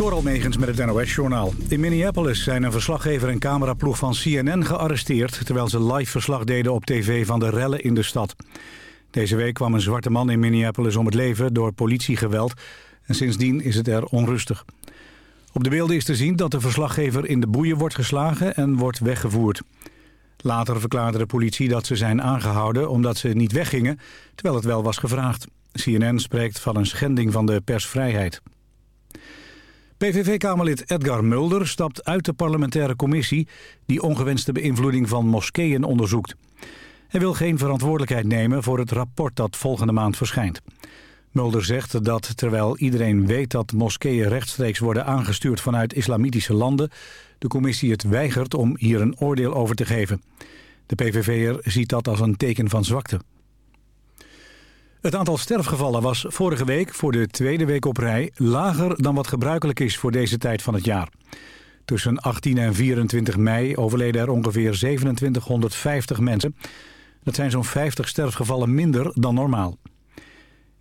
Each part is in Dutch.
Door Megens met het NOS-journaal. In Minneapolis zijn een verslaggever en cameraploeg van CNN gearresteerd... terwijl ze live verslag deden op tv van de rellen in de stad. Deze week kwam een zwarte man in Minneapolis om het leven door politiegeweld... en sindsdien is het er onrustig. Op de beelden is te zien dat de verslaggever in de boeien wordt geslagen en wordt weggevoerd. Later verklaarde de politie dat ze zijn aangehouden omdat ze niet weggingen... terwijl het wel was gevraagd. CNN spreekt van een schending van de persvrijheid. PVV-kamerlid Edgar Mulder stapt uit de parlementaire commissie... die ongewenste beïnvloeding van moskeeën onderzoekt. Hij wil geen verantwoordelijkheid nemen voor het rapport dat volgende maand verschijnt. Mulder zegt dat terwijl iedereen weet dat moskeeën rechtstreeks worden aangestuurd vanuit islamitische landen... de commissie het weigert om hier een oordeel over te geven. De PVV'er ziet dat als een teken van zwakte. Het aantal sterfgevallen was vorige week voor de tweede week op rij lager dan wat gebruikelijk is voor deze tijd van het jaar. Tussen 18 en 24 mei overleden er ongeveer 2750 mensen. Dat zijn zo'n 50 sterfgevallen minder dan normaal. In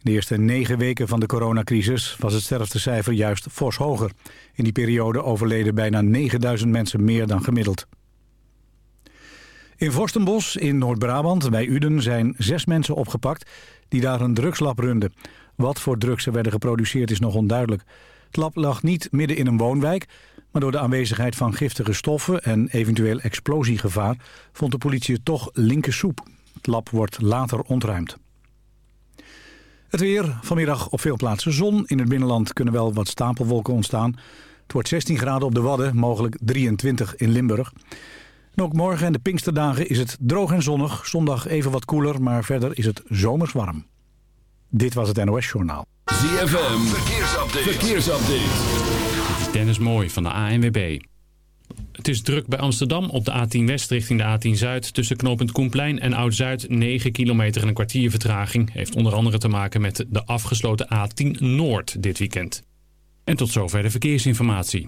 de eerste negen weken van de coronacrisis was het sterftecijfer juist fors hoger. In die periode overleden bijna 9000 mensen meer dan gemiddeld. In Vorstenbos in Noord-Brabant bij Uden zijn zes mensen opgepakt die daar een drugslab runden. Wat voor drugs er werden geproduceerd is nog onduidelijk. Het lab lag niet midden in een woonwijk, maar door de aanwezigheid van giftige stoffen en eventueel explosiegevaar vond de politie toch linker soep. Het lab wordt later ontruimd. Het weer, vanmiddag op veel plaatsen zon. In het binnenland kunnen wel wat stapelwolken ontstaan. Het wordt 16 graden op de Wadden, mogelijk 23 in Limburg. En ook morgen en de Pinksterdagen is het droog en zonnig. Zondag even wat koeler, maar verder is het zomers warm. Dit was het NOS Journaal. ZFM, verkeersupdate. verkeersupdate. Dit is Dennis Mooi van de ANWB. Het is druk bij Amsterdam op de A10 West richting de A10 Zuid. Tussen knooppunt Koenplein en Oud-Zuid 9 kilometer en een kwartier vertraging. Heeft onder andere te maken met de afgesloten A10 Noord dit weekend. En tot zover de verkeersinformatie.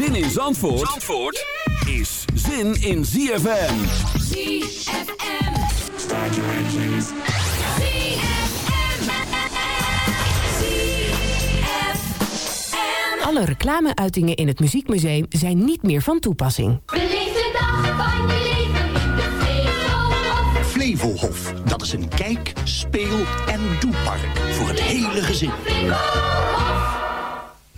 Zin in Zandvoort, Zandvoort is zin in ZFM. ZFM. Alle reclameuitingen in het Muziekmuseum zijn niet meer van toepassing. Beleef de dag van je leven in de Flevohof. Flevohof, dat is een kijk, speel en doepark voor het hele gezin.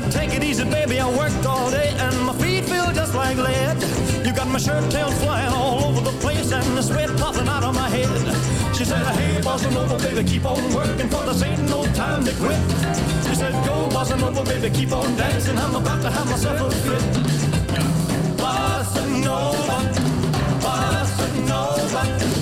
said, take it easy, baby. I worked all day and my feet feel just like lead. You got my shirt tail flying all over the place and the sweat popping out of my head. She said, hey, bossing over, baby, keep on working, for this ain't no time to quit. She said, go, bossing over, baby, keep on dancing. I'm about to have myself a fit. Bossing over, bossing over.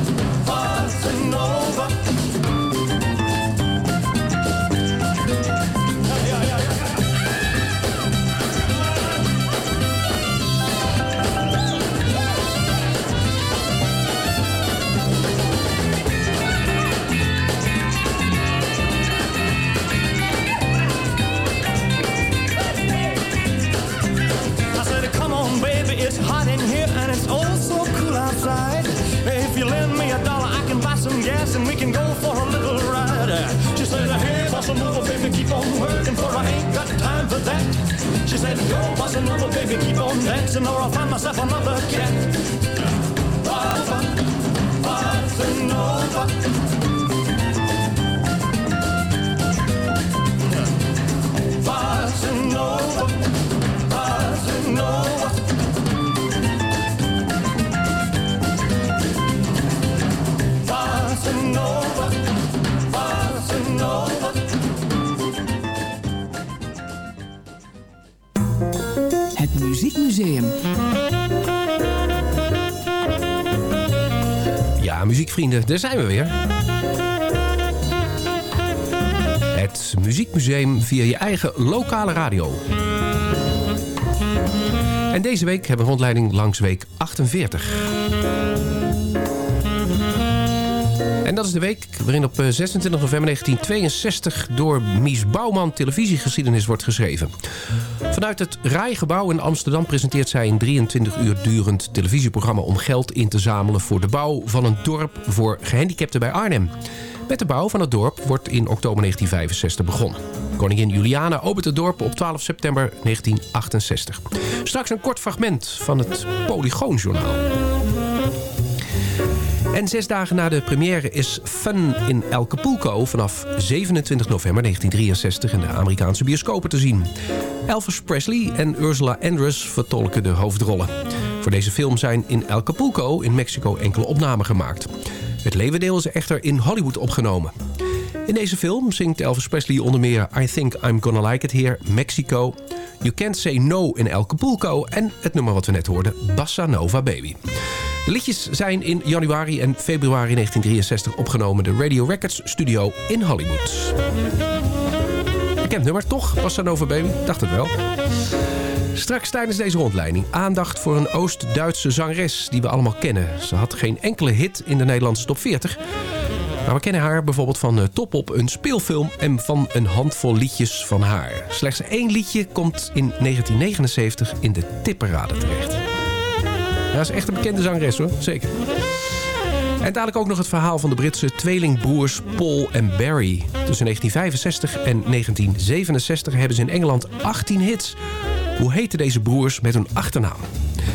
Ja, muziekvrienden, daar zijn we weer. Het Muziekmuseum via je eigen lokale radio. En deze week hebben we rondleiding langs week 48. En dat is de week waarin op eh, 26 november 1962 door Mies Bouwman televisiegeschiedenis wordt geschreven. Vanuit het Rijgebouw in Amsterdam presenteert zij een 23 uur durend televisieprogramma om geld in te zamelen voor de bouw van een dorp voor gehandicapten bij Arnhem. Met de bouw van het dorp wordt in oktober 1965 begonnen. Koningin Juliana opent het dorp op 12 september 1968. Straks een kort fragment van het Polygoonjournaal. En zes dagen na de première is Fun in El Capulco vanaf 27 november 1963 in de Amerikaanse bioscopen te zien. Elvis Presley en Ursula Andress vertolken de hoofdrollen. Voor deze film zijn in El Capulco in Mexico enkele opnamen gemaakt. Het levendeel is echter in Hollywood opgenomen. In deze film zingt Elvis Presley onder meer I Think I'm Gonna Like It Here, Mexico... You Can't Say No in El Capulco en het nummer wat we net hoorden, Bossa Nova Baby. De liedjes zijn in januari en februari 1963 opgenomen... de Radio Records studio in Hollywood. Bekend nummer, toch? Bossa Nova Baby? Dacht het wel. Straks tijdens deze rondleiding aandacht voor een Oost-Duitse zangeres die we allemaal kennen. Ze had geen enkele hit in de Nederlandse top 40... Maar we kennen haar bijvoorbeeld van eh, Top Op, een speelfilm... en van een handvol liedjes van haar. Slechts één liedje komt in 1979 in de tipperade terecht. Ja, is echt een bekende zangeres hoor, zeker. En dadelijk ook nog het verhaal van de Britse tweelingbroers Paul en Barry. Tussen 1965 en 1967 hebben ze in Engeland 18 hits. Hoe heten deze broers met hun achternaam?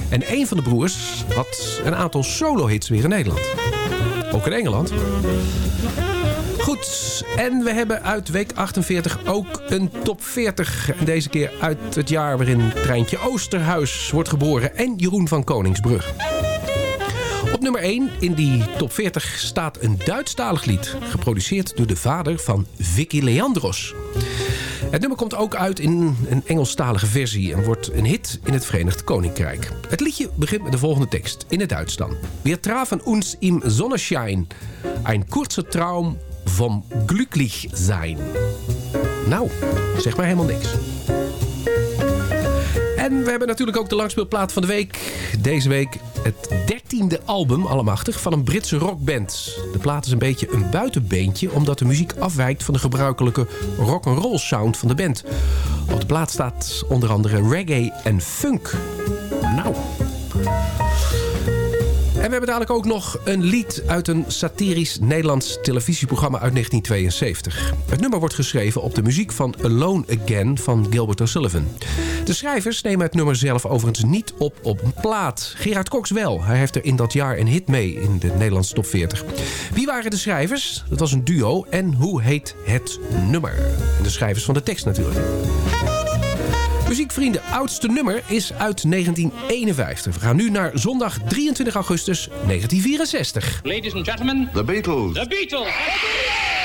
En een van de broers had een aantal solo-hits weer in Nederland. Ook in Engeland. Goed, en we hebben uit week 48 ook een top 40. En deze keer uit het jaar waarin Treintje Oosterhuis wordt geboren en Jeroen van Koningsbrug. Op nummer 1 in die top 40 staat een Duitsstalig lied. Geproduceerd door de vader van Vicky Leandros. Het nummer komt ook uit in een Engelstalige versie... en wordt een hit in het Verenigd Koninkrijk. Het liedje begint met de volgende tekst, in het Duits dan. Wir trafen uns im Sonnenschein. Ein kurzer Traum vom glücklich sein. Nou, zeg maar helemaal niks. En we hebben natuurlijk ook de langspeelplaat van de week. Deze week het dertiende album, allemachtig, van een Britse rockband. De plaat is een beetje een buitenbeentje... omdat de muziek afwijkt van de gebruikelijke rock'n'roll sound van de band. Op de plaat staat onder andere reggae en funk. Nou... En we hebben dadelijk ook nog een lied uit een satirisch Nederlands televisieprogramma uit 1972. Het nummer wordt geschreven op de muziek van Alone Again van Gilbert O'Sullivan. De schrijvers nemen het nummer zelf overigens niet op op een plaat. Gerard Cox wel. Hij heeft er in dat jaar een hit mee in de Nederlandse top 40. Wie waren de schrijvers? Dat was een duo. En hoe heet het nummer? De schrijvers van de tekst natuurlijk. Muziekvrienden, oudste nummer is uit 1951. We gaan nu naar zondag 23 augustus 1964. Ladies and gentlemen, The Beatles. The Beatles. It's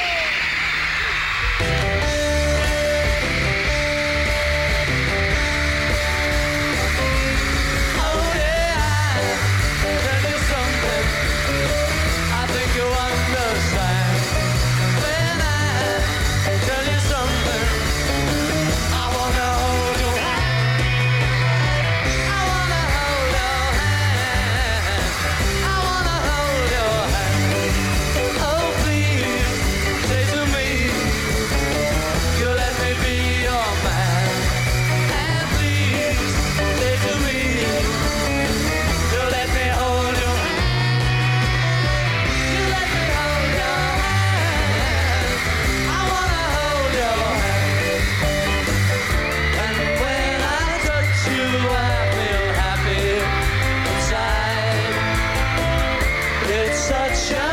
such a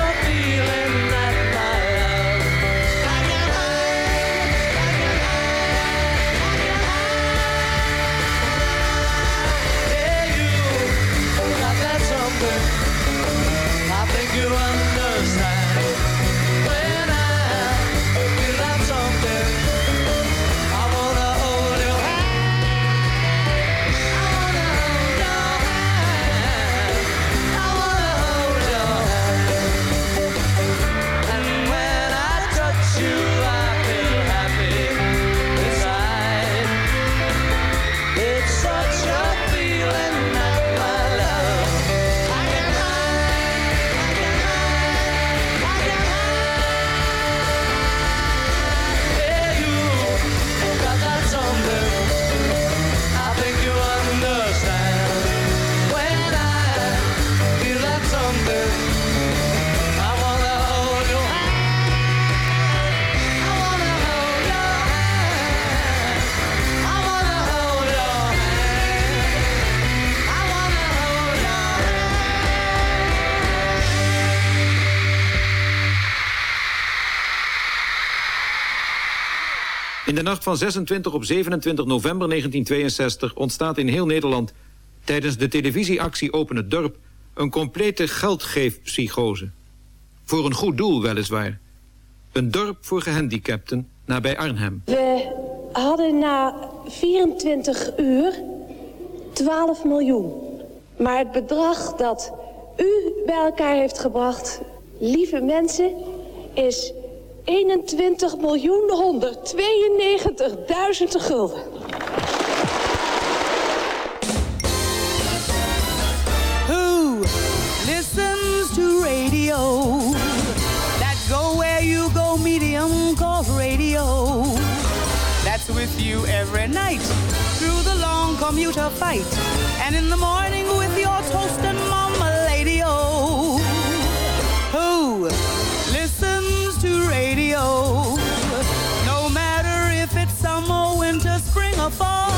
In de nacht van 26 op 27 november 1962 ontstaat in heel Nederland... tijdens de televisieactie Open het Dorp... een complete geldgeefpsychose. Voor een goed doel weliswaar. Een dorp voor gehandicapten nabij Arnhem. We hadden na 24 uur 12 miljoen. Maar het bedrag dat u bij elkaar heeft gebracht, lieve mensen, is 21 miljoen 192.000 gulden. Who listens to radio? That go where you go medium called radio. That's with you every night through the long commuter fight. And in the morning with your toast and mama to? No matter if it's summer, winter, spring, or fall.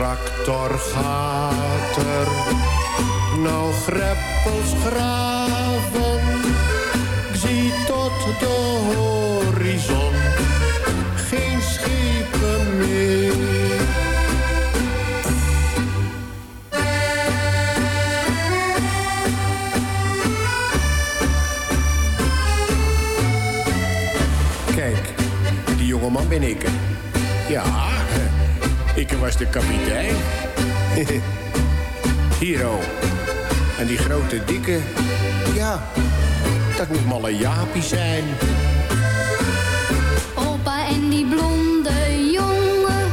Tractor gaat er nou greppels. Ik zie tot de horizon geen schepen meer. Kijk, die jongeman ben ik. Ja, ik was de kapitein. Hier oh. En die grote dikke, ja, dat moet malle Jaapie zijn. Opa en die blonde jongen,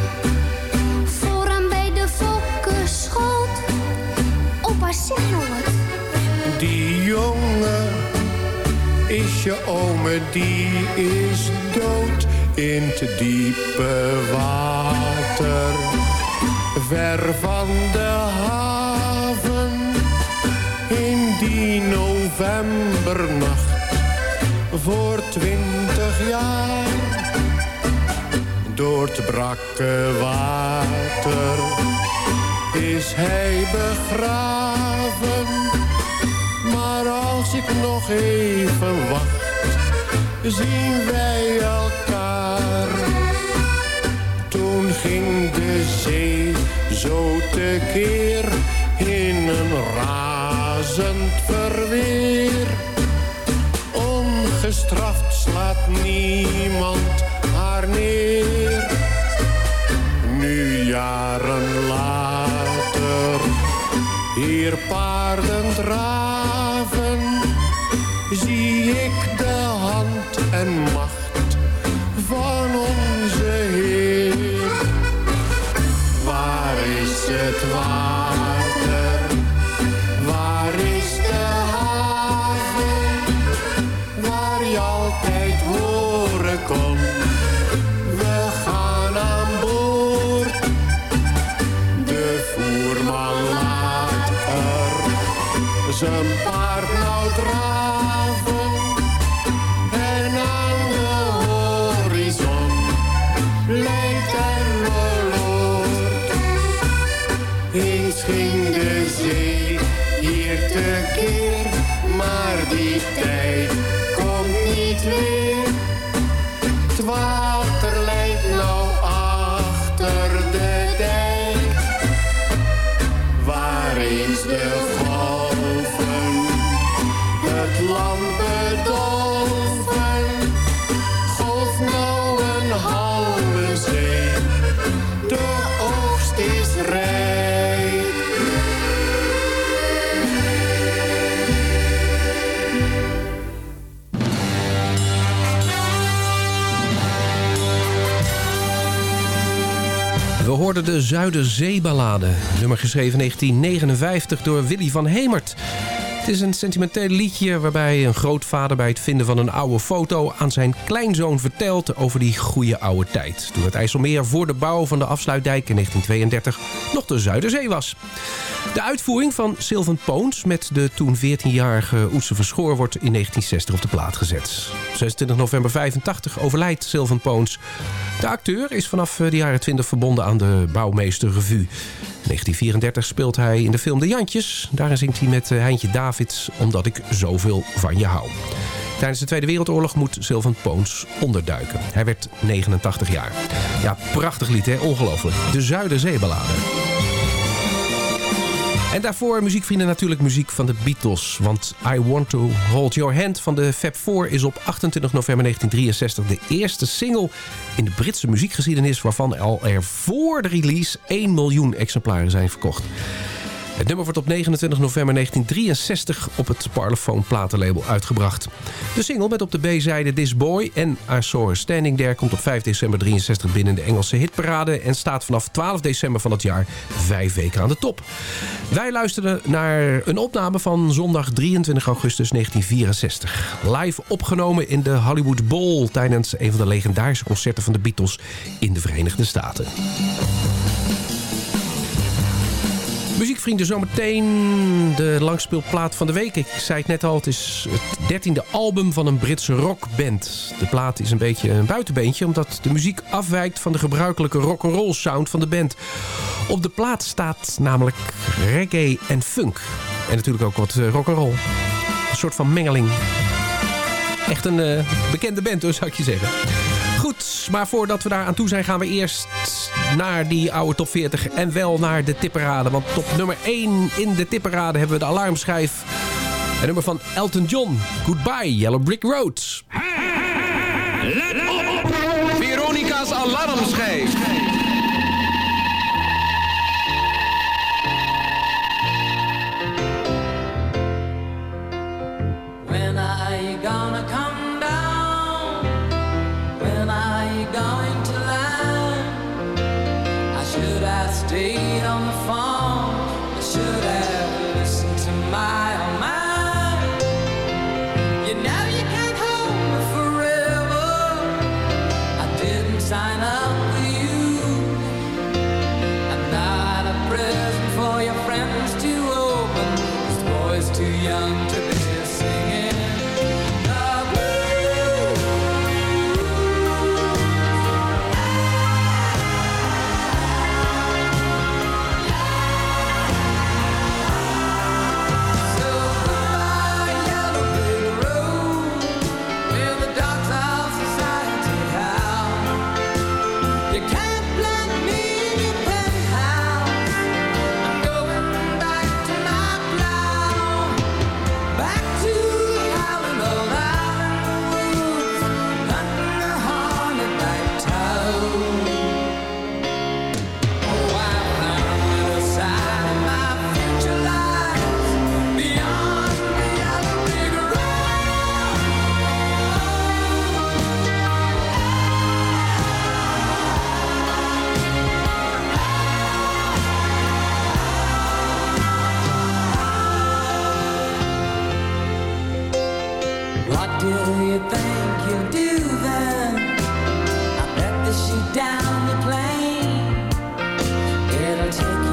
vooraan bij de fokkenschoot. Opa, zeg nou wat. Die jongen is je ome, die is dood in te diepe water. Ver van de haven, in die novembernacht, voor twintig jaar. Door het brakke water is hij begraven. Maar als ik nog even wacht, zien wij elkaar. De zee zo tekeer in een razend verweer. Ongestraft slaat niemand haar neer. Nu jaren later, hier paarden draven, de Zuiderzeeballade. Nummer geschreven in 1959 door Willy van Hemert. Het is een sentimenteel liedje waarbij een grootvader bij het vinden van een oude foto aan zijn kleinzoon vertelt over die goede oude tijd. Toen het IJsselmeer voor de bouw van de afsluitdijk in 1932 nog de Zuiderzee was. De uitvoering van Sylvan Poons met de toen 14-jarige Oetse Verschoor wordt in 1960 op de plaat gezet. Op 26 november 85 overlijdt Sylvan Poons. De acteur is vanaf de jaren 20 verbonden aan de Bouwmeester Revue. In 1934 speelt hij in de film De Jantjes. Daarin zingt hij met eh, Heintje Davids Omdat ik zoveel van je hou. Tijdens de Tweede Wereldoorlog moet Sylvan Poons onderduiken. Hij werd 89 jaar. Ja, prachtig lied hè, ongelooflijk. De Zuiderzeeballade. En daarvoor, muziekvrienden, natuurlijk muziek van de Beatles. Want I Want To Hold Your Hand van de Fab Four is op 28 november 1963 de eerste single in de Britse muziekgeschiedenis... waarvan al er voor de release 1 miljoen exemplaren zijn verkocht. Het nummer wordt op 29 november 1963 op het Parlophone platenlabel uitgebracht. De single met op de B-zijde This Boy en I Saw Standing There... komt op 5 december 63 binnen de Engelse hitparade... en staat vanaf 12 december van het jaar vijf weken aan de top. Wij luisteren naar een opname van zondag 23 augustus 1964. Live opgenomen in de Hollywood Bowl... tijdens een van de legendarische concerten van de Beatles in de Verenigde Staten. Muziekvrienden, zometeen de langspeelplaat van de week. Ik zei het net al, het is het dertiende album van een Britse rockband. De plaat is een beetje een buitenbeentje... omdat de muziek afwijkt van de gebruikelijke rock'n'roll sound van de band. Op de plaat staat namelijk reggae en funk. En natuurlijk ook wat eh, rock'n'roll. Een soort van mengeling. Echt een uh, bekende band, dus zou ik je zeggen. Goed, maar voordat we daar aan toe zijn... gaan we eerst naar die oude top 40 en wel naar de tipperade. Want top nummer 1 in de tipperade hebben we de alarmschijf. Nummer van Elton John. Goodbye, Yellow Brick Road. Let op! Veronica's alarmschijf. Down the plane. It'll take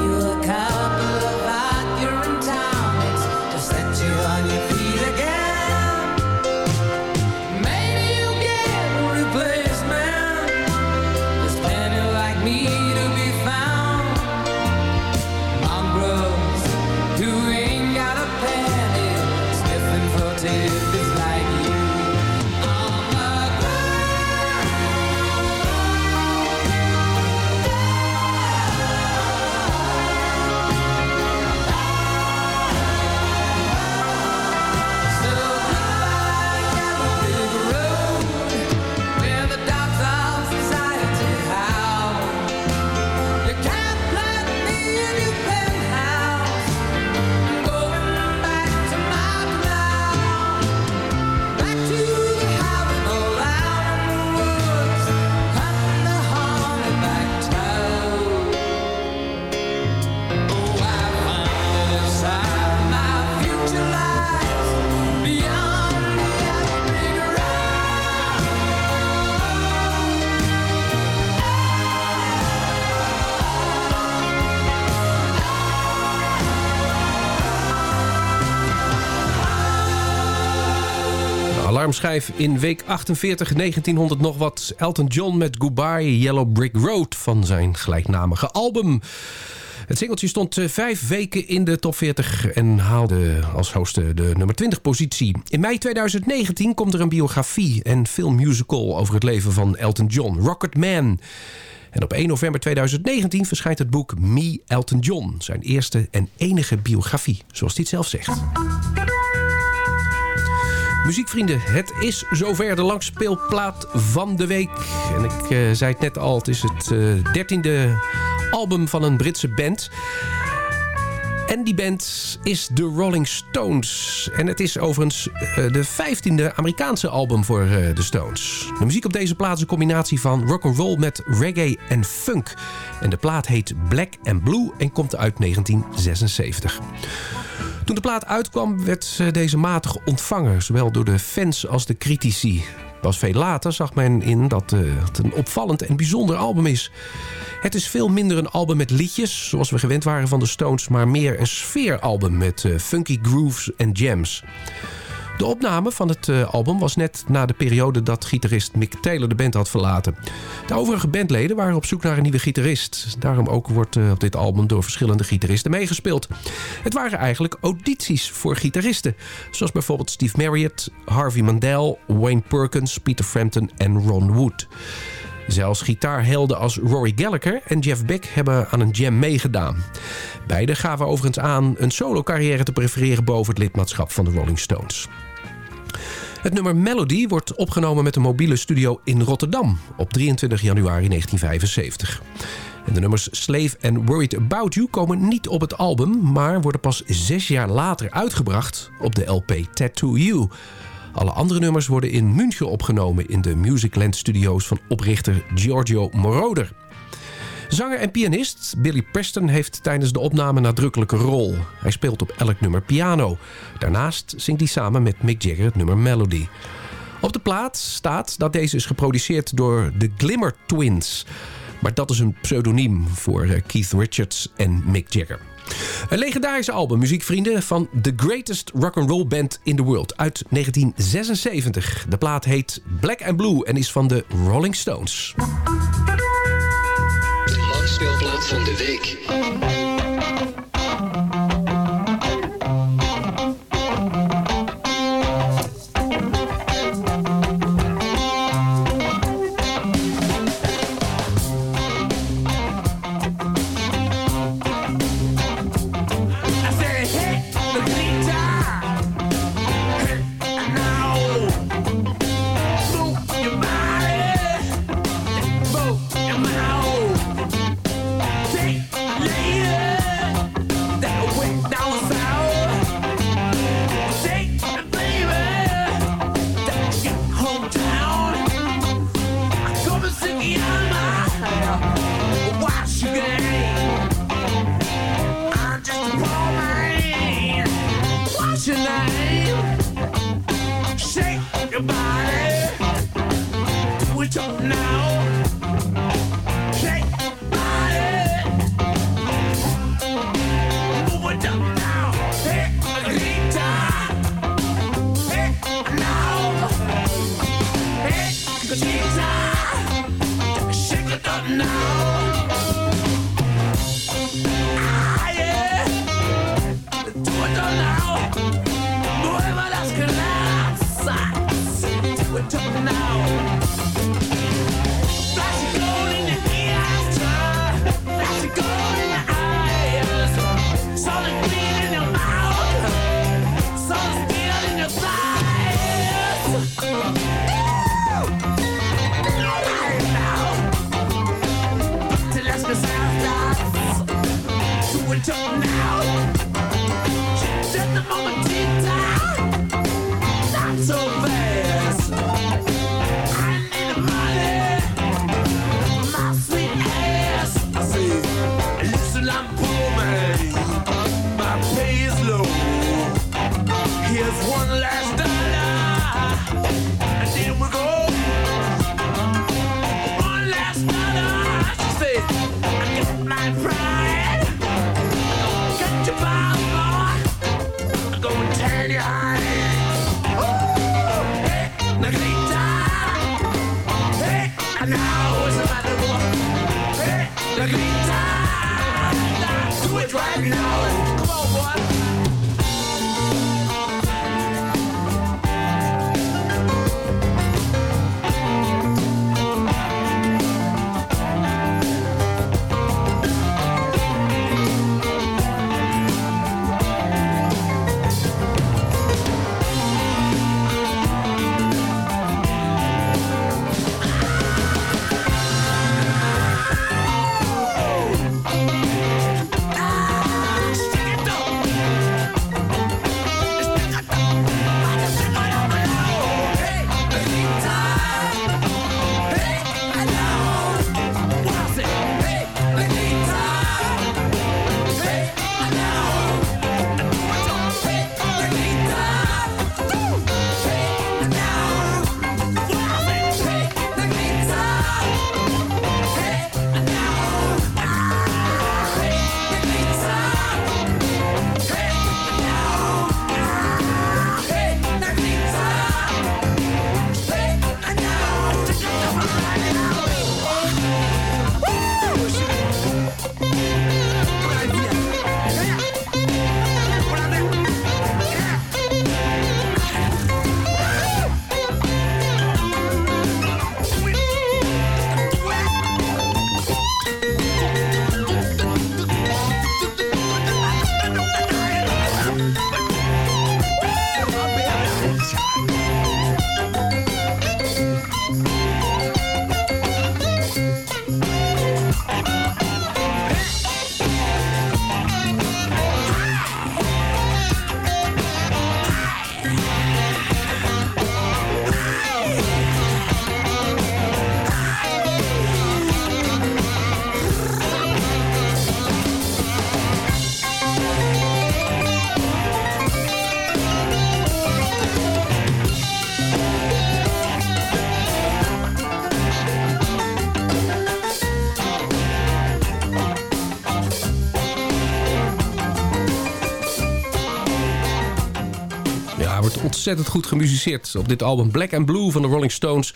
Alarmschijf in week 48, 1900 nog wat. Elton John met Goodbye Yellow Brick Road van zijn gelijknamige album. Het singeltje stond eh, vijf weken in de top 40 en haalde als hoogste de nummer 20 positie. In mei 2019 komt er een biografie en filmmusical over het leven van Elton John, Rocket Man. En op 1 november 2019 verschijnt het boek Me Elton John, zijn eerste en enige biografie, zoals hij het zelf zegt. Muziekvrienden, het is zover de langspeelplaat van de week. En ik eh, zei het net al, het is het eh, dertiende album van een Britse band. En die band is The Rolling Stones. En het is overigens eh, de vijftiende Amerikaanse album voor de Stones. De muziek op deze plaat is een combinatie van rock'n'roll met reggae en funk. En de plaat heet Black and Blue en komt uit 1976. Toen de plaat uitkwam werd eh, deze matig ontvangen, zowel door de fans als de critici. Pas veel later zag men in dat eh, het een opvallend en bijzonder album is. Het is veel minder een album met liedjes, zoals we gewend waren van de Stones... maar meer een sfeeralbum met eh, funky grooves en jams. De opname van het eh, album was net na de periode dat gitarist Mick Taylor de band had verlaten. De overige bandleden waren op zoek naar een nieuwe gitarist. Daarom ook wordt eh, op dit album door verschillende gitaristen meegespeeld. Het waren eigenlijk audities voor gitaristen. Zoals bijvoorbeeld Steve Marriott, Harvey Mandel, Wayne Perkins, Peter Frampton en Ron Wood. Zelfs gitaarhelden als Rory Gallagher en Jeff Beck hebben aan een jam meegedaan. Beide gaven overigens aan een solo-carrière te prefereren boven het lidmaatschap van de Rolling Stones. Het nummer Melody wordt opgenomen met een mobiele studio in Rotterdam op 23 januari 1975. En de nummers Slave en Worried About You komen niet op het album... maar worden pas zes jaar later uitgebracht op de LP Tattoo You. Alle andere nummers worden in München opgenomen... in de Musicland Studios van oprichter Giorgio Moroder. Zanger en pianist Billy Preston heeft tijdens de opname nadrukkelijke rol. Hij speelt op elk nummer piano. Daarnaast zingt hij samen met Mick Jagger het nummer Melody. Op de plaat staat dat deze is geproduceerd door de Glimmer Twins. Maar dat is een pseudoniem voor eh, Keith Richards en Mick Jagger. Een legendarische album, muziekvrienden, van The Greatest Rock'n'Roll Band in the World uit 1976. De plaat heet Black and Blue en is van de Rolling Stones. De langspeelplaat van de week. Ontzettend goed gemusiceerd op dit album Black and Blue van de Rolling Stones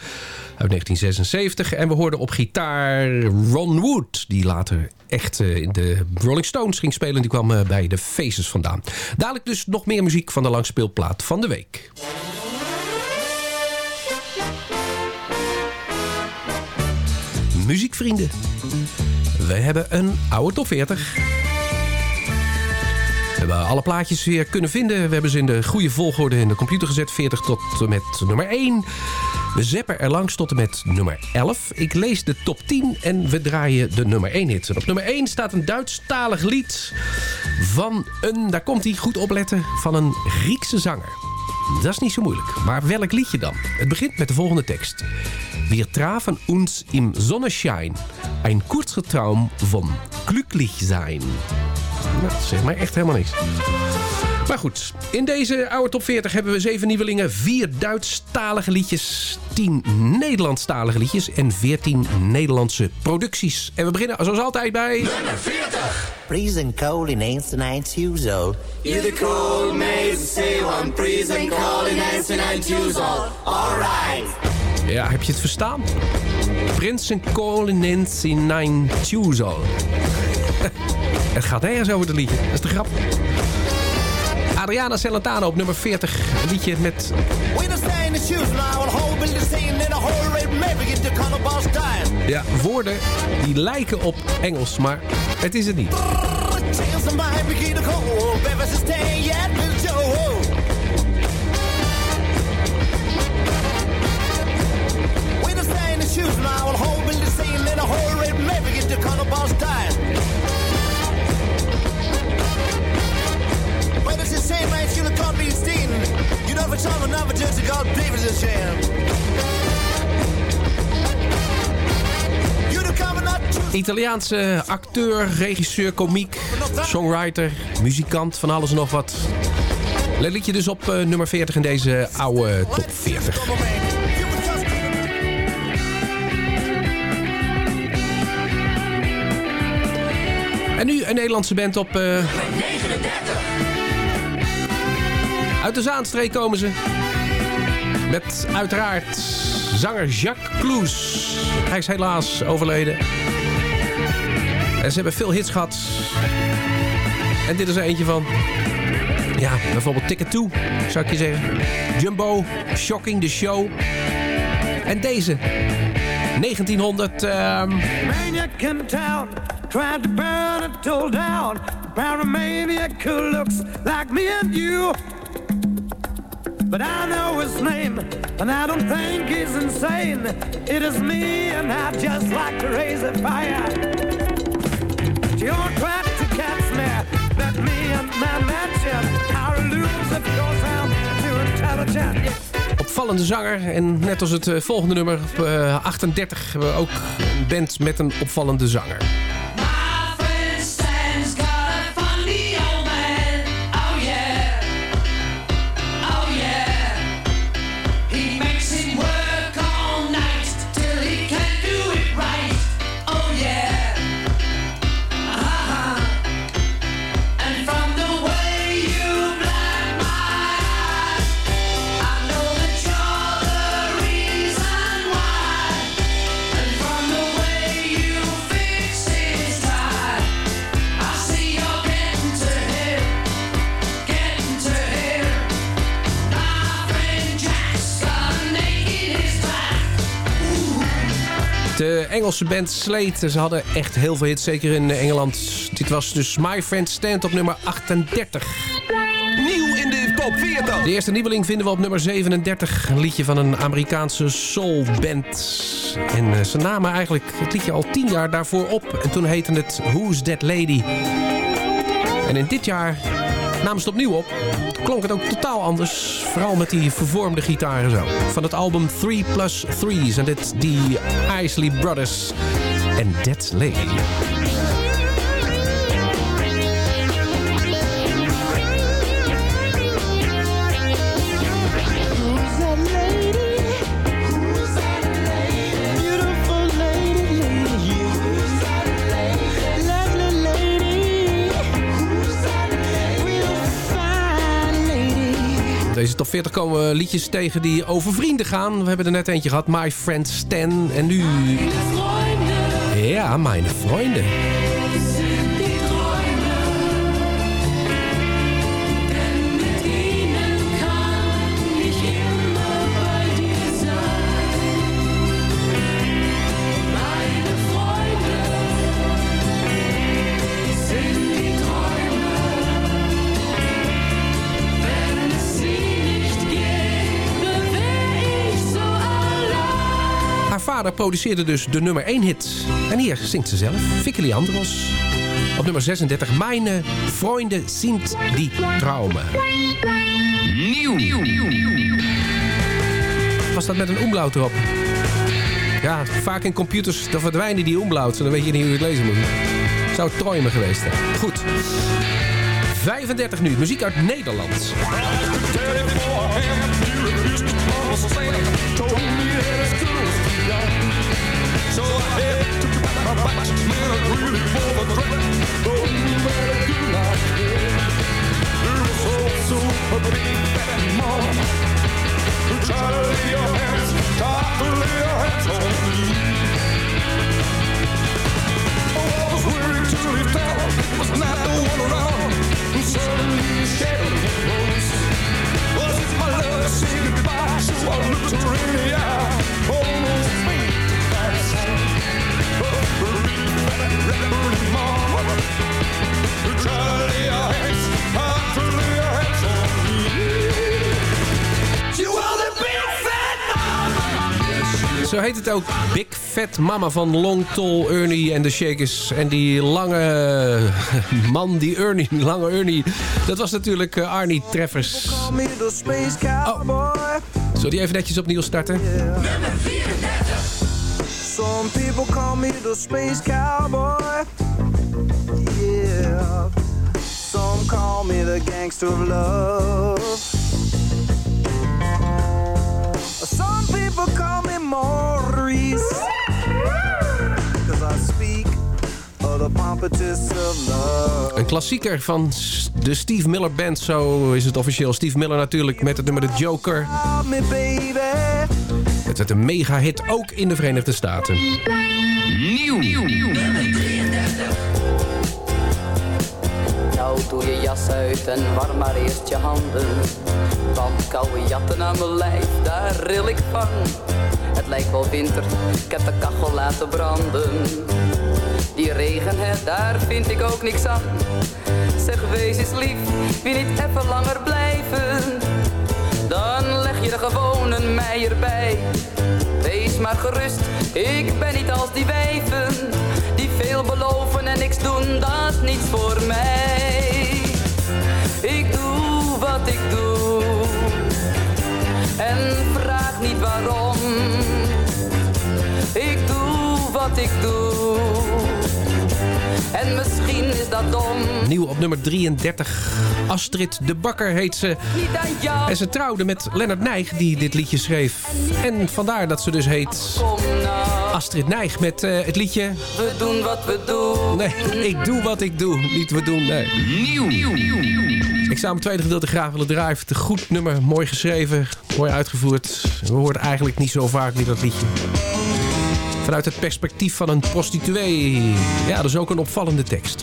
uit 1976. En we hoorden op gitaar Ron Wood, die later echt eh, in de Rolling Stones ging spelen. Die kwam eh, bij de Faces vandaan. Dadelijk dus nog meer muziek van de langspeelplaat van de week. Muziekvrienden. We hebben een oude top 40. We hebben alle plaatjes weer kunnen vinden. We hebben ze in de goede volgorde in de computer gezet. 40 tot en met nummer 1. We zeppen er langs tot en met nummer 11. Ik lees de top 10 en we draaien de nummer 1 hit. Op nummer 1 staat een Duitsstalig lied van een, daar komt hij goed opletten, van een Griekse zanger. Dat is niet zo moeilijk. Maar welk liedje dan? Het begint met de volgende tekst. Wir trafen uns im Sonnenschein. Ein kurzer Traum von glücklich sein. Nou, dat zegt mij echt helemaal niks. Maar goed, in deze oude top 40 hebben we zeven nieuwelingen, vier Duitsstalige liedjes, 10 Nederlandstalige liedjes en 14 Nederlandse producties. En we beginnen zoals altijd bij... Nummer 40. Freezing cold in ancient night usual. You're the cold maze, say one freezing cold in ancient usual. Alright. Ja, heb je het verstaan? Prinsen Colinens in Nine Tuesal. Het gaat ergens over het liedje. Dat is de grap. Adriana Celentano op nummer 40. Een liedje met... Ja, woorden die lijken op Engels, maar het is het niet. Well, it's the same man, you'll call me Steen. You know, for time another just God David is a sham. You're the cover not to Italiaanse acteur, regisseur, komiek, songwriter, muzikant, van alles en nog wat. Let liedje dus op eh, nummer 40 in deze oude top 40. En nu een Nederlandse band op... eh, uit de Zaanstreek komen ze. Met uiteraard zanger Jacques Kloes. Hij is helaas overleden. En ze hebben veel hits gehad. En dit is er eentje van. Ja, bijvoorbeeld Ticket 2, zou ik je zeggen. Jumbo, Shocking the Show. En deze. 1900... ehm, Maniac in town, tried to burn it all down. Paramaniac looks like me and you. But I know his name, and I don't think he's insane. It is me, and I just like to raise a fire. You're trying to catch me, that me and my matching. I'll lose if goes I'm too intelligent. Yeah. opvallende zanger. En net als het eh, volgende nummer, op eh, 38, hebben we ook een band met een opvallende zanger. Engelse band Slate, ze hadden echt heel veel hits, zeker in Engeland. Dit was dus My Friend Stand op nummer 38. Nieuw in de top 40. De eerste nieuweling vinden we op nummer 37. Een liedje van een Amerikaanse soulband. En eh, ze namen eigenlijk het liedje al tien jaar daarvoor op. En toen heette het Who's That Lady? En in dit jaar namen ze het opnieuw op. Klonk het ook totaal anders. Vooral met die vervormde gitaren zo. Van het album 3 plus 3 zijn dit die Isley Brothers en That Lady. Deze top 40 komen we liedjes tegen die over vrienden gaan. We hebben er net eentje gehad, My Friend Stan. En nu... Ja, Mijn Vrienden. Haar vader produceerde dus de nummer 1 hit. En hier zingt ze zelf, Vicky Leandros. Op nummer 36, Meine Freunde sind die Traumen. Nieuw. Was dat met een omlaut erop? Ja, vaak in computers dan verdwijnen die omlauts en dan weet je niet hoe je het lezen moet. Zou het Träumen geweest zijn. Goed. 35 nu, muziek uit Nederland. Fat Mama van Long Tall Ernie en de Shakers. En die lange man, die Ernie, lange Ernie. Dat was natuurlijk eh, Arnie Treffers. Oh. Die even netjes opnieuw starten? Some people call me the space cowboy. Yeah. Some call me the gangster of love. Some people call me Maurice. Een klassieker van de Steve Miller Band, zo is het officieel. Steve Miller natuurlijk met het nummer The Joker. Het werd een mega hit ook in de Verenigde Staten. Nieuw. Nou doe je jas uit en warm maar eerst je handen. Want koude jatten aan mijn lijf, daar ril ik van. Het lijkt wel winter, ik heb de kachel laten branden. Hè, daar vind ik ook niks aan. Zeg, wees eens lief, wie niet even langer blijven? Dan leg je er gewoon een meier bij. Wees maar gerust, ik ben niet als die wijven. Die veel beloven en niks doen, dat is niets voor mij. Ik doe wat ik doe. En vraag niet waarom. Ik doe wat ik doe. En misschien is dat dom. Nieuw op nummer 33. Astrid de Bakker heet ze. Niet aan jou. En ze trouwde met Lennart Nijg, die dit liedje schreef. En vandaar dat ze dus heet Astrid Nijg met eh, het liedje... We doen wat we doen. Nee, ik doe wat ik doe. Niet we doen, nee. Nieuw. Ik zou hem tweede gedeelte graag willen draaien. Het is een goed nummer, mooi geschreven, mooi uitgevoerd. We horen eigenlijk niet zo vaak weer dat liedje. Vanuit het perspectief van een prostituee. Ja, dat is ook een opvallende tekst.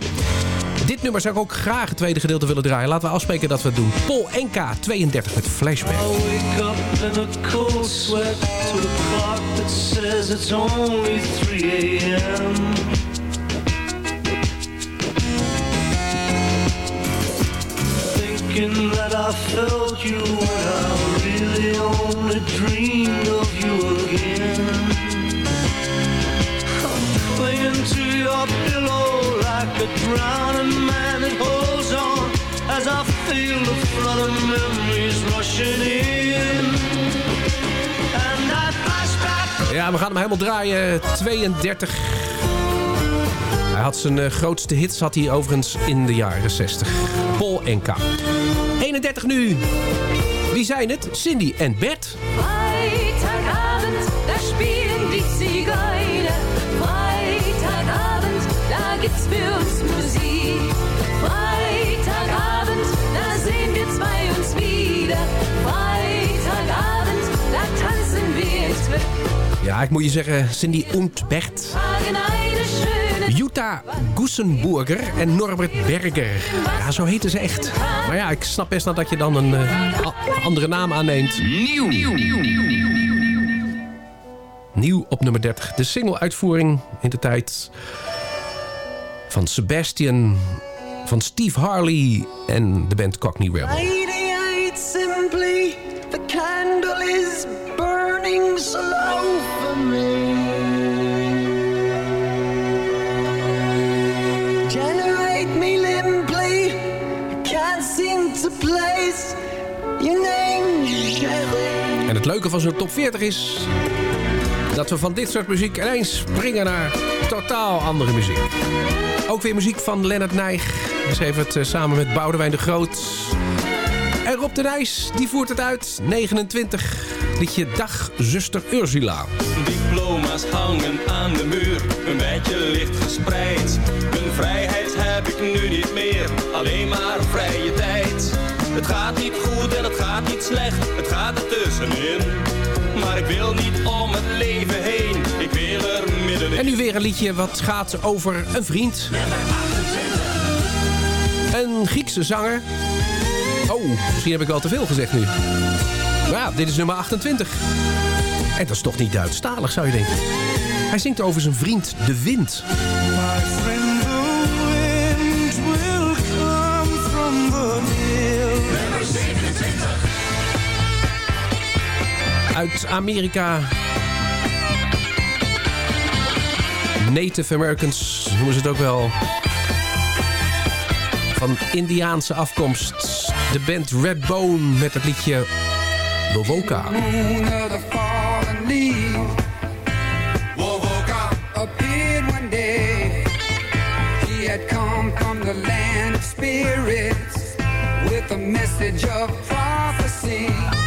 Dit nummer zou ik ook graag het tweede gedeelte willen draaien. Laten we afspreken dat we het doen. Pol NK 32 met Flashback. I wake up in to clock that says it's only 3 a.m. Thinking that felt you when I really only dreamed of you again. Your pillow like a drowning man holds on as I feel the flood of memories rushing in. And I flashback. Ja, we gaan hem helemaal draaien. 32. Hij had zijn eh, grootste hits had hij overigens in de jaren 60. Paul NK. 31 nu. Wie zijn het? Cindy en Bert. Freitagabend, Glückswürzmusik. Freitagabend, da sehen wir zwei uns wieder. Freitagabend, da tanzen wir ins Ja, ik moet je zeggen, Cindy und Bert. Jutta Goesenburger en Norbert Berger. Ja, zo heten ze echt. Maar ja, ik snap best dat je dan een uh, andere naam aanneemt. Nieuw, Nieuw. Nieuw op nummer 30. De single-uitvoering in de tijd van Sebastian, van Steve Harley en de band Cockney Rebel. 88 simply, the candle is burning slow for me. Generate me limply, can't seem to place your name. En het leuke van zo'n top 40 is dat we van dit soort muziek ineens springen naar totaal andere muziek. Ook weer muziek van Lennart Nijg. Hij schreef het eh, samen met Boudewijn de Groot. En Rob de Nijs, die voert het uit. 29, liedje Dag, zuster Ursula. Diploma's hangen aan de muur, een beetje licht gespreid. Mijn vrijheid heb ik nu niet meer, alleen maar vrije tijd. Het gaat niet goed en het gaat niet slecht, het gaat er tussenin. Maar ik wil niet om het leven heen, ik wil er middenin. En nu weer een liedje wat gaat over een vriend. Een Griekse zanger. Oh, misschien heb ik wel te veel gezegd nu. Maar ja, dit is nummer 28. En dat is toch niet Duitsstalig, zou je denken. Hij zingt over zijn vriend De Wind. Uit Amerika. Native Americans noemen ze het ook wel. Van Indiaanse afkomst. De band Redbone met het liedje. Wovoka spirits with a message of prophecy.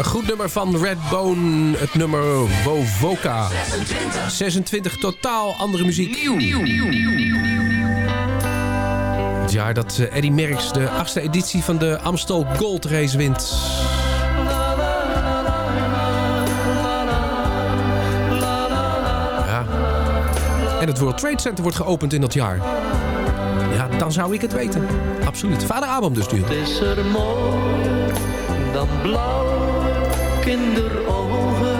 Een goed nummer van Redbone, het nummer Wovoka. 26 totaal andere muziek. Het jaar dat eh, Eddy Merckx de achtste editie van de Amstel Gold Race wint. Ja. En het World Trade Center wordt geopend in dat jaar. Ja, dan zou ik het weten. Absoluut. Vader Abraham dus nu. is er mooier dan blauw kinderogen?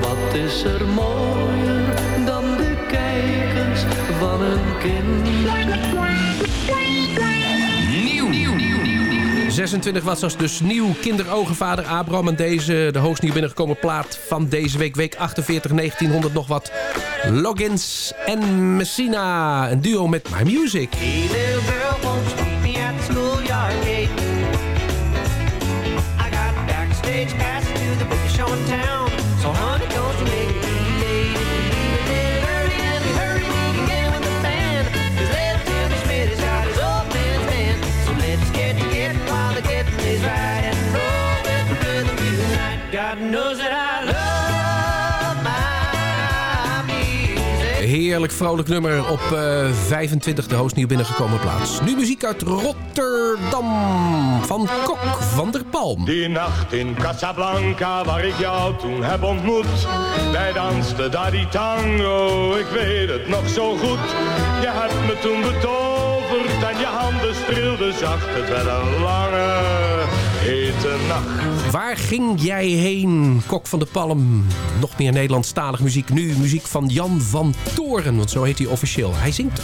Wat is er mooier dan de kijkers van een kind? 26 was als dus nieuw kinderogenvader Abraham. En deze, de hoogst nieuw binnengekomen plaat van deze week. Week 48, 1900 nog wat. Loggins en Messina. Een duo met My Music. Heerlijk vrolijk nummer op eh, 25, de hoogst nieuw binnengekomen plaats. Nu muziek uit Rotterdam van Kok van der Palm. Die nacht in Casablanca, waar ik jou toen heb ontmoet. Wij dansten daar die tango, ik weet het nog zo goed. Je hebt me toen betoverd en je handen streelden zacht. Het werd een lange, hete nacht. Waar ging jij heen, Kok van der Palm? Nog meer Nederlandstalige muziek. Nu muziek van Jan van Toren, want zo heet hij officieel. Hij zingt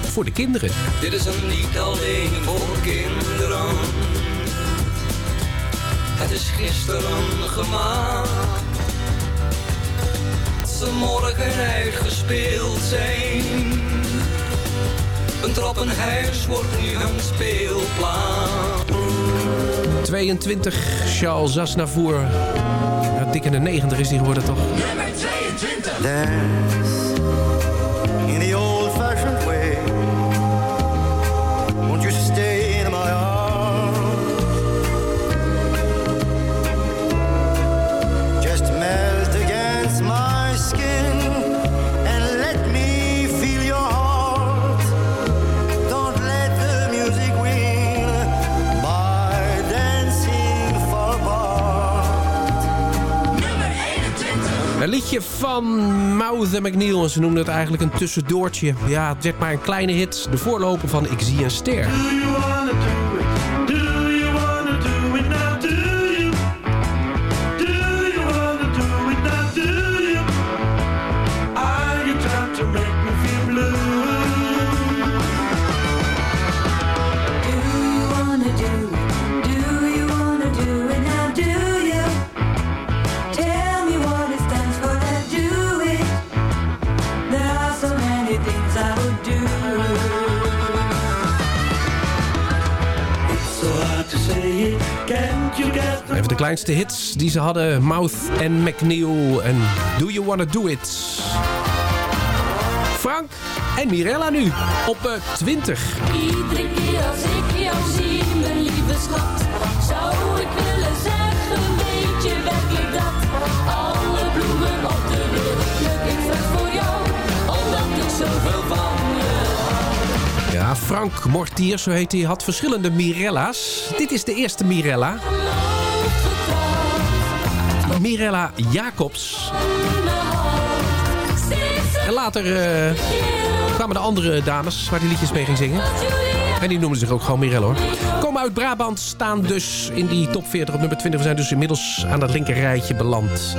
voor de kinderen. Dit is een lied alleen voor kinderen. Het is gisteren gemaakt. Ze morgen uitgespeeld zijn. Een trappenhuis wordt nu een speelplaats. 22, Charles Aznavour. Ja, dik in de 90 is hij geworden, toch? In the liedje van Mouth McNeil. En ze noemden het eigenlijk een tussendoortje. Ja, het werd maar een kleine hit. De voorloper van Ik zie een ster. Kleinste hits die ze hadden. Mouth en McNeil en Do You Wanna Do It. Frank en Mirella nu op uh, 20. Iedere keer als ik jou zie, mijn lieve schat, zou ik willen zeggen, weet je werkelijk dat alle bloemen op de wereld pluk ik voor jou, omdat ik zoveel van. Ja, Frank Mortier, zo heet hij, had verschillende Mirella's. Dit is de eerste Mirella. Mirella Jacobs. En later uh, kwamen de andere dames waar die liedjes mee ging zingen. En die noemden zich ook gewoon Mirella hoor. Komen uit Brabant, staan dus in die top 40 op nummer 20. We zijn dus inmiddels aan dat linker rijtje beland.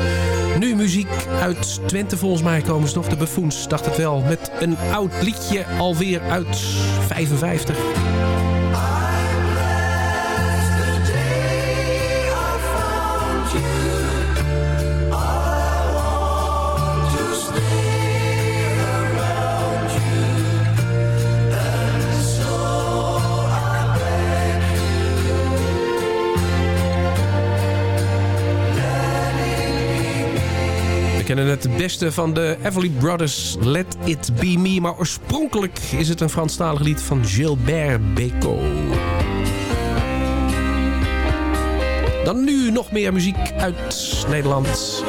Nu muziek uit Twente volgens mij komen ze nog. De Buffoons, dacht het wel. Met een oud liedje alweer uit 55. Het het beste van de Everly Brothers, Let It Be Me. Maar oorspronkelijk is het een Franstalig lied van Gilbert Bécaud. Dan nu nog meer muziek uit Nederland.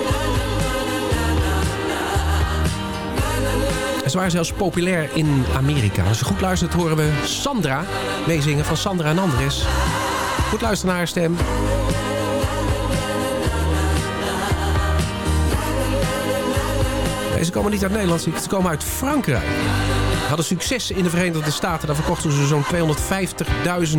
En ze waren zelfs populair in Amerika. Als je goed luistert horen we Sandra meezingen van Sandra en Andres. Goed luisteren naar haar stem. Ze komen niet uit Nederland, ze komen uit Frankrijk. Ze hadden succes in de Verenigde Staten. Daar verkochten ze zo'n 250.000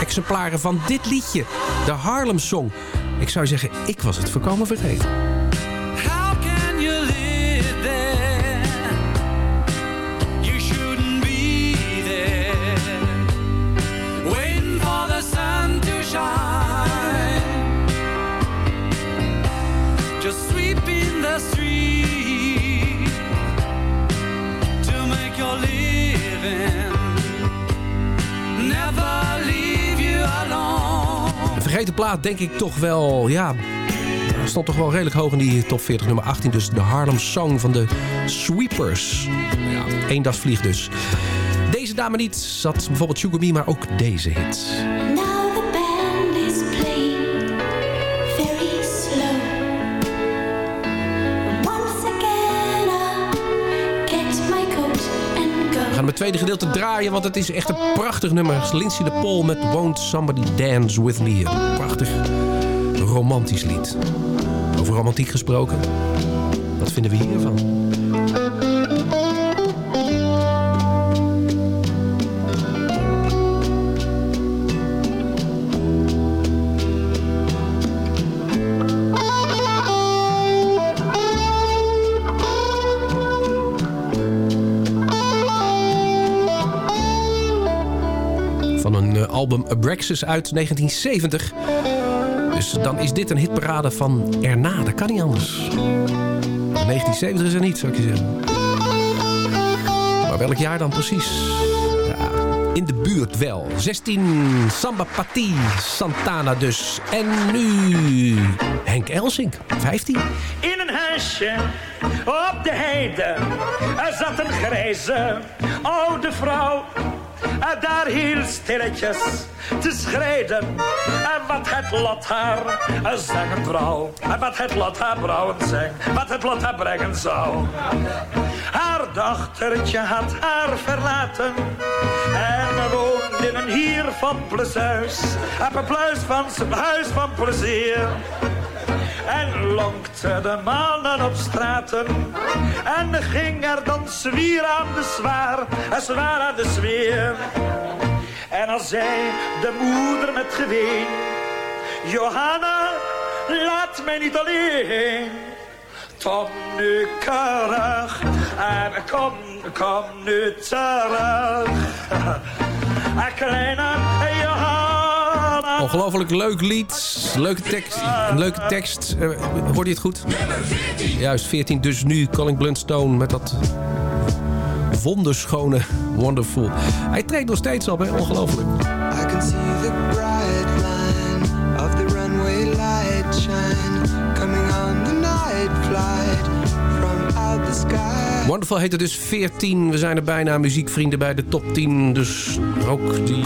exemplaren van dit liedje. De Harlem Song. Ik zou zeggen, ik was het voorkomen vergeten. Vergeten plaat denk ik toch wel, ja... stond toch wel redelijk hoog in die top 40, nummer 18. Dus de Harlem Song van de Sweepers. Ja, één das vliegt dus. Deze dame niet, zat bijvoorbeeld Sugar Me, maar ook deze hit. Het tweede gedeelte draaien, want het is echt een prachtig nummer. Lindsay de Paul met Won't Somebody Dance With Me. Een prachtig romantisch lied. Over romantiek gesproken, wat vinden we hiervan? Album Abraxas uit 1970. Dus dan is dit een hitparade van erna. Dat kan niet anders. 1970 is er niet, zou ik je zeggen. Maar welk jaar dan precies? Ja, in de buurt wel. 16 Samba Pati Santana dus. En nu Henk Elsink, 15. In een huisje op de heide zat een grijze oude vrouw en daar hield stilletjes te schreden. En wat het lot haar zeggen vrouw. En wat het lot haar brouwen zeng. Wat het lot haar brengen zou. Haar dochtertje had haar verlaten. En woonde in een hier van plezuis. Een pluis van zijn huis van plezier. En lonkte de mannen op straten. En ging er dan zwier aan de zwaar, en zwaar aan de zweer. En als zei de moeder met geween, Johanna, laat mij niet alleen. Kom nu terug en kom, kom nu terug. Een kleine. Ongelooflijk leuk lied. Leuke tekst. Leuke tekst. Uh, hoorde je het goed? Juist, 14. Dus nu Colin Blundstone met dat wonderschone Wonderful. Hij treedt nog steeds op, hè? Ongelooflijk. I can see the bright line of the runway light shine coming on the night flight Wonderful heet het dus 14. We zijn er bijna muziekvrienden bij de top 10. Dus ook die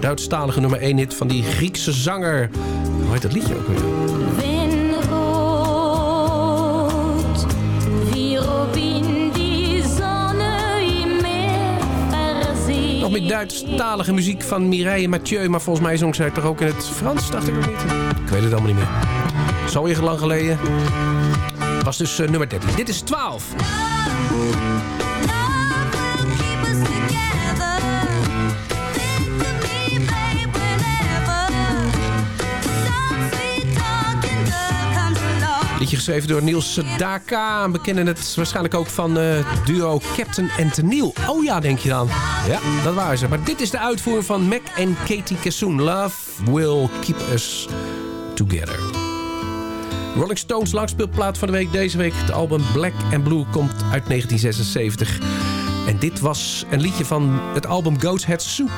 Duitsstalige nummer 1 hit van die Griekse zanger. Hoe heet dat liedje ook weer? Nog meer Duitsstalige muziek van Mireille Mathieu. Maar volgens mij zong zij toch ook in het Frans, dacht ik ook niet. Ik weet het allemaal niet meer. Zo weer lang geleden. Was dus eh, nummer 13. Dit is 12. Liedje geschreven door Niels Sedaka. We kennen het waarschijnlijk ook van uh, duo Captain en Tennille. Oh ja, denk je dan. Ja, dat waren ze. Maar dit is de uitvoering van Mac en Katie Kassoon. Love will keep us together. Rolling Stones langspeelplaat van de week deze week. Het album Black and Blue komt uit 1976. En dit was een liedje van het album Goat's Head Soup.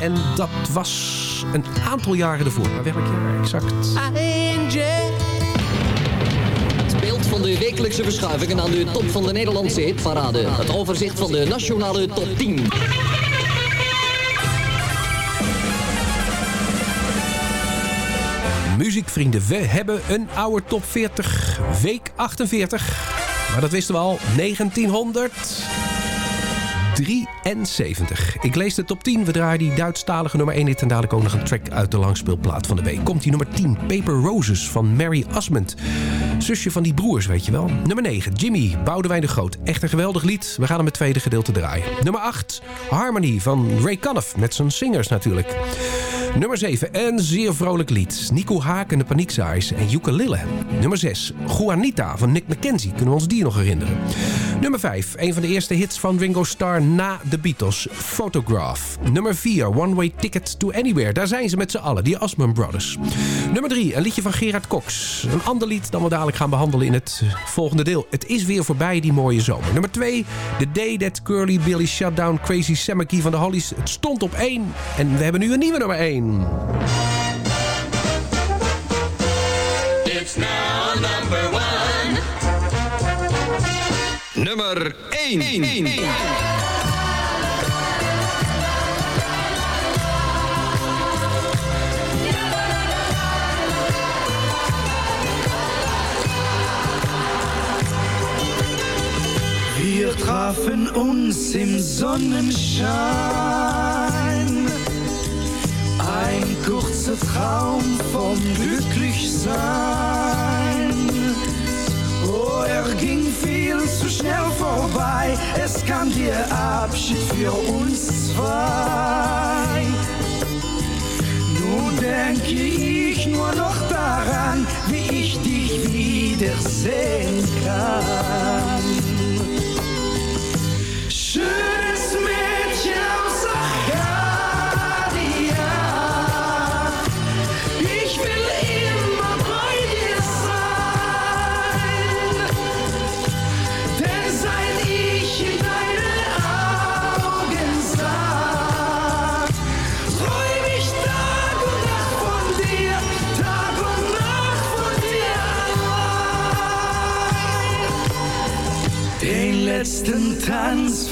En dat was een aantal jaren ervoor. Maar welk jaar exact? Het beeld van de wekelijkse verschuivingen aan de top van de Nederlandse hitparade. Het overzicht van de nationale top 10. Muziekvrienden, we hebben een oude top 40, week 48. Maar dat wisten we al, 1973. Ik lees de top 10, we draaien die Duitsstalige nummer 1 hit... en dadelijk ook nog een track uit de langspeelplaat van de week. Komt die nummer 10, Paper Roses van Mary Asmund. Zusje van die broers, weet je wel. Nummer 9, Jimmy, Boudewijn de Groot. Echt een geweldig lied, we gaan hem het tweede gedeelte draaien. Nummer 8, Harmony van Ray Conniff, met zijn singers natuurlijk. Nummer 7, een zeer vrolijk lied. Nico Haak en de Paniekzaaiers en Ukulele. Nummer 6, Juanita van Nick McKenzie. Kunnen we ons die nog herinneren? Nummer 5, een van de eerste hits van Ringo Starr na de Beatles. Photograph. Nummer 4, One Way Ticket to Anywhere. Daar zijn ze met z'n allen, die Asman Brothers. Nummer 3, een liedje van Gerard Cox. Een ander lied dan we dadelijk gaan behandelen in het volgende deel. Het is weer voorbij, die mooie zomer. Nummer 2, The Day That Curly Billy Shut Down Crazy Samaki van de Hollies. Het stond op 1 en we hebben nu een nieuwe nummer 1. Nummer 1. Wir trafen uns im Sonnenschein. Ein kurzer Traum vom Glücklichsein. Er ging viel zu schnell vorbei. Es kam der Abschied für uns zwei. Nun denke ich nur noch daran, wie ich dich wiedersehen kann. Schönes Mädchen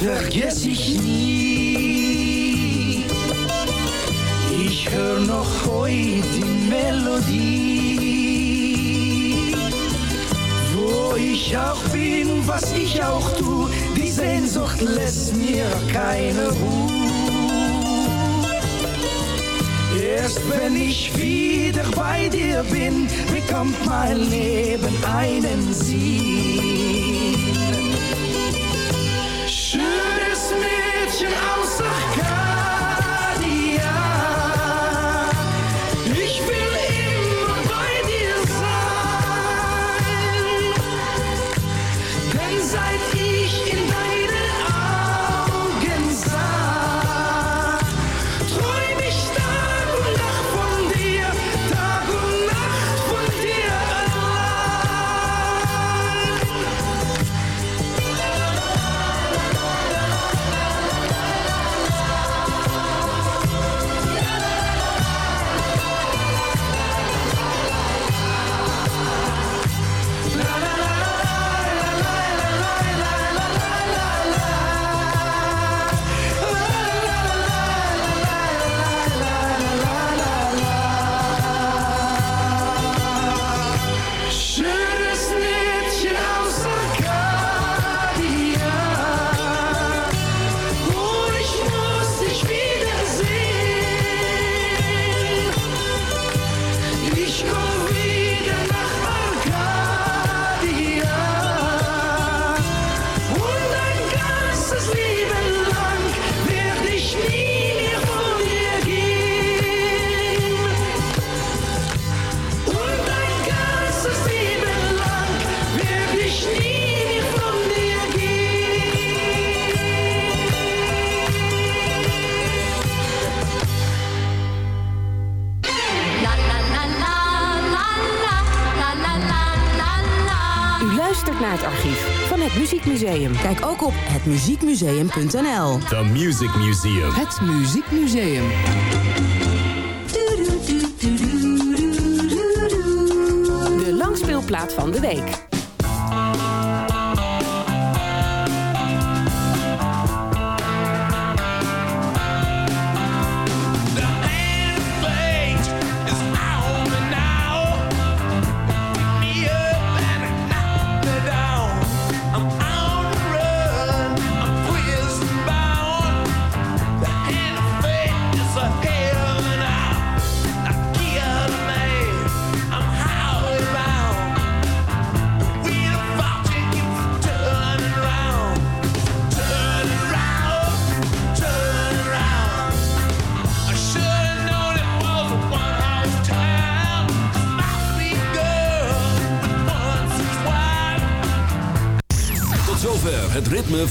vergess ich nie. Ich höre noch heute die Melodie. Wo ich auch bin, was ich auch tu, die Sehnsucht lässt mir keine Ruhe. Erst wenn ich wieder bei dir bin, bekommt mein Leben einen Sieg. Russian muziekmuseum.nl. The Music Museum. Het Muziekmuseum. De langspeelplaat van de week.